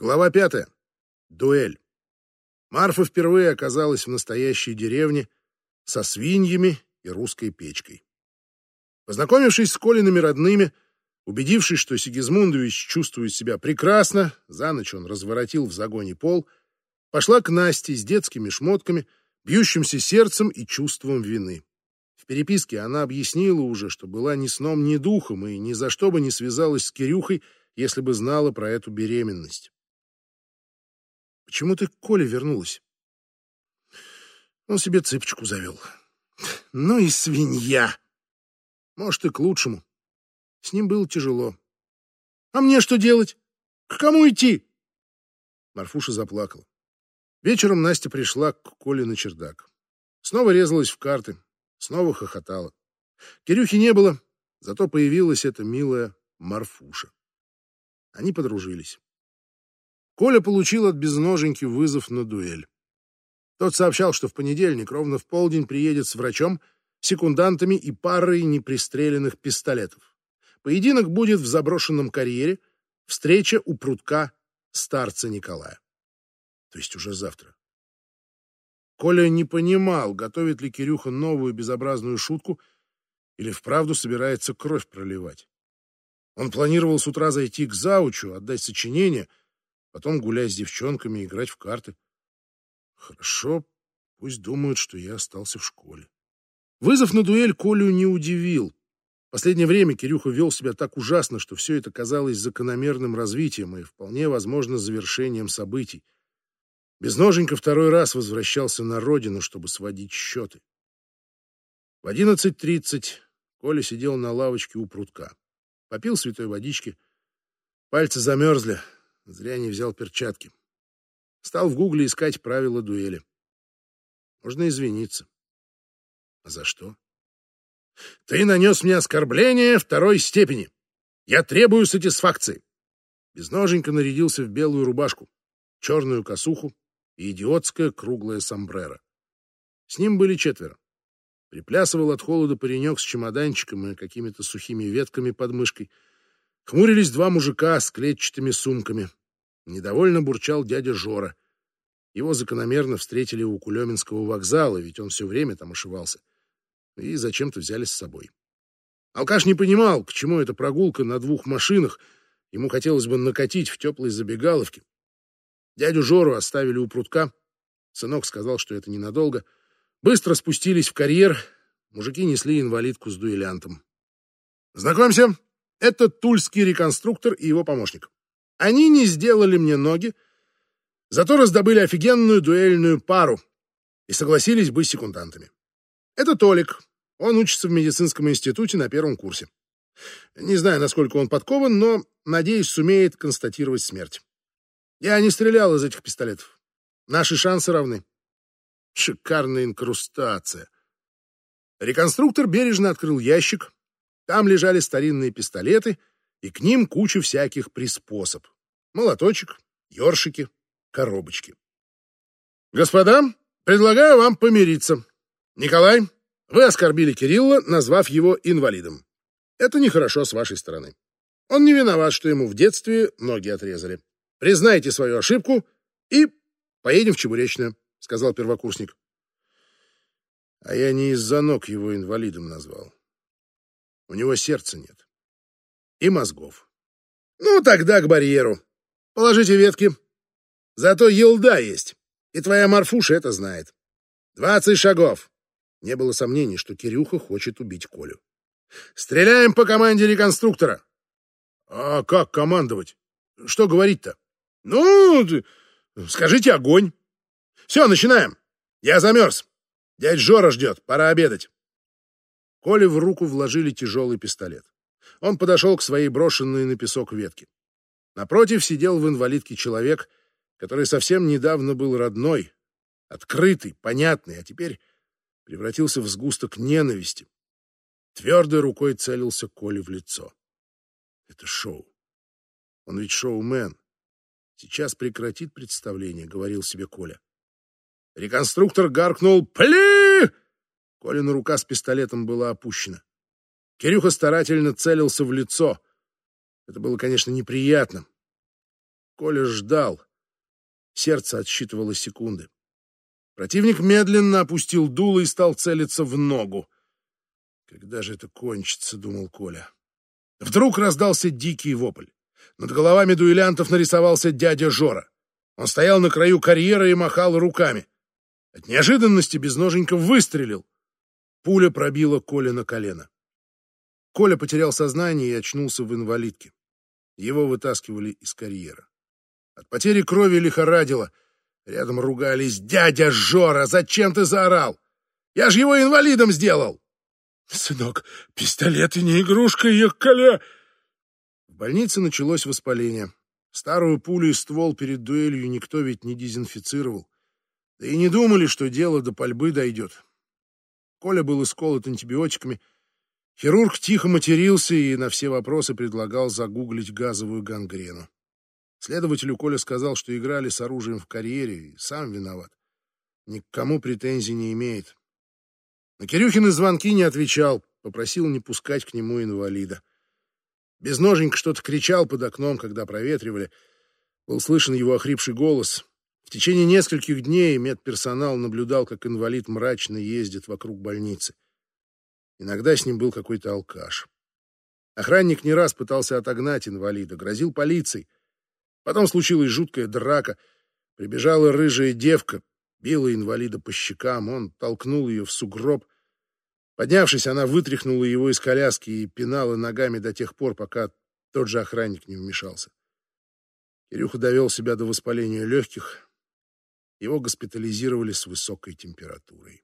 Глава пятая. Дуэль. Марфа впервые оказалась в настоящей деревне со свиньями и русской печкой. Познакомившись с Колиными родными, убедившись, что Сигизмундович чувствует себя прекрасно, за ночь он разворотил в загоне пол, пошла к Насте с детскими шмотками, бьющимся сердцем и чувством вины. В переписке она объяснила уже, что была ни сном, ни духом и ни за что бы не связалась с Кирюхой, если бы знала про эту беременность. Почему ты к Коле вернулась? Он себе цыпочку завел. Ну и свинья. Может, и к лучшему. С ним было тяжело. А мне что делать? К кому идти? Марфуша заплакала. Вечером Настя пришла к Коле на чердак. Снова резалась в карты, снова хохотала. Кирюхи не было, зато появилась эта милая Марфуша. Они подружились. Коля получил от безноженьки вызов на дуэль. Тот сообщал, что в понедельник ровно в полдень приедет с врачом, секундантами и парой непристреленных пистолетов. Поединок будет в заброшенном карьере, встреча у прутка старца Николая. То есть уже завтра. Коля не понимал, готовит ли Кирюха новую безобразную шутку или вправду собирается кровь проливать. Он планировал с утра зайти к заучу, отдать сочинение — потом гулять с девчонками, играть в карты. Хорошо, пусть думают, что я остался в школе. Вызов на дуэль Колю не удивил. Последнее время Кирюха вел себя так ужасно, что все это казалось закономерным развитием и вполне возможно завершением событий. Безноженько второй раз возвращался на родину, чтобы сводить счеты. В одиннадцать тридцать Коля сидел на лавочке у прутка. Попил святой водички. Пальцы замерзли, Зря не взял перчатки. Стал в гугле искать правила дуэли. Можно извиниться. А за что? Ты нанес мне оскорбление второй степени. Я требую сатисфакции. Безноженько нарядился в белую рубашку, черную косуху и идиотское круглое сомбреро. С ним были четверо. Приплясывал от холода паренек с чемоданчиком и какими-то сухими ветками под мышкой. Хмурились два мужика с клетчатыми сумками. Недовольно бурчал дядя Жора. Его закономерно встретили у Кулеминского вокзала, ведь он все время там ошивался. И зачем-то взяли с собой. Алкаш не понимал, к чему эта прогулка на двух машинах. Ему хотелось бы накатить в теплой забегаловке. Дядю Жору оставили у прутка. Сынок сказал, что это ненадолго. Быстро спустились в карьер. Мужики несли инвалидку с дуэлянтом. Знакомься, это тульский реконструктор и его помощник. Они не сделали мне ноги, зато раздобыли офигенную дуэльную пару и согласились быть секундантами. Это Толик. Он учится в медицинском институте на первом курсе. Не знаю, насколько он подкован, но, надеюсь, сумеет констатировать смерть. Я не стрелял из этих пистолетов. Наши шансы равны. Шикарная инкрустация. Реконструктор бережно открыл ящик. Там лежали старинные пистолеты — и к ним куча всяких приспособ. Молоточек, ёршики, коробочки. Господа, предлагаю вам помириться. Николай, вы оскорбили Кирилла, назвав его инвалидом. Это нехорошо с вашей стороны. Он не виноват, что ему в детстве ноги отрезали. Признайте свою ошибку и поедем в Чебуречное, сказал первокурсник. А я не из-за ног его инвалидом назвал. У него сердца нет и мозгов. Ну, тогда к барьеру. Положите ветки. Зато елда есть, и твоя Марфуша это знает. Двадцать шагов. Не было сомнений, что Кирюха хочет убить Колю. Стреляем по команде реконструктора. А как командовать? Что говорить-то? Ну, скажите огонь. Все, начинаем. Я замерз. Дядь Жора ждет, пора обедать. Коле в руку вложили тяжелый пистолет. Он подошел к своей брошенной на песок ветке. Напротив сидел в инвалидке человек, который совсем недавно был родной, открытый, понятный, а теперь превратился в сгусток ненависти. Твердой рукой целился Коле в лицо. Это шоу. Он ведь шоумен. Сейчас прекратит представление, говорил себе Коля. Реконструктор гаркнул «Пли!» Колина рука с пистолетом была опущена. Кирюха старательно целился в лицо. Это было, конечно, неприятно. Коля ждал. Сердце отсчитывало секунды. Противник медленно опустил дуло и стал целиться в ногу. «Когда же это кончится?» — думал Коля. Вдруг раздался дикий вопль. Над головами дуэлянтов нарисовался дядя Жора. Он стоял на краю карьера и махал руками. От неожиданности Безноженьков выстрелил. Пуля пробила Коля на колено. Коля потерял сознание и очнулся в инвалидке. Его вытаскивали из карьера. От потери крови лихорадило. Рядом ругались. «Дядя Жора, зачем ты заорал? Я же его инвалидом сделал!» «Сынок, пистолеты не игрушка, их коля!» В больнице началось воспаление. Старую пулю и ствол перед дуэлью никто ведь не дезинфицировал. Да и не думали, что дело до пальбы дойдет. Коля был исколот антибиотиками. Хирург тихо матерился и на все вопросы предлагал загуглить газовую гангрену. Следователю Коля сказал, что играли с оружием в карьере и сам виноват. Ни к кому претензий не имеет. На Кирюхины звонки не отвечал, попросил не пускать к нему инвалида. Безноженько что-то кричал под окном, когда проветривали. Был слышен его охрипший голос. В течение нескольких дней медперсонал наблюдал, как инвалид мрачно ездит вокруг больницы. Иногда с ним был какой-то алкаш. Охранник не раз пытался отогнать инвалида, грозил полицией. Потом случилась жуткая драка. Прибежала рыжая девка, била инвалида по щекам, он толкнул ее в сугроб. Поднявшись, она вытряхнула его из коляски и пинала ногами до тех пор, пока тот же охранник не вмешался. Кирюха довел себя до воспаления легких, его госпитализировали с высокой температурой.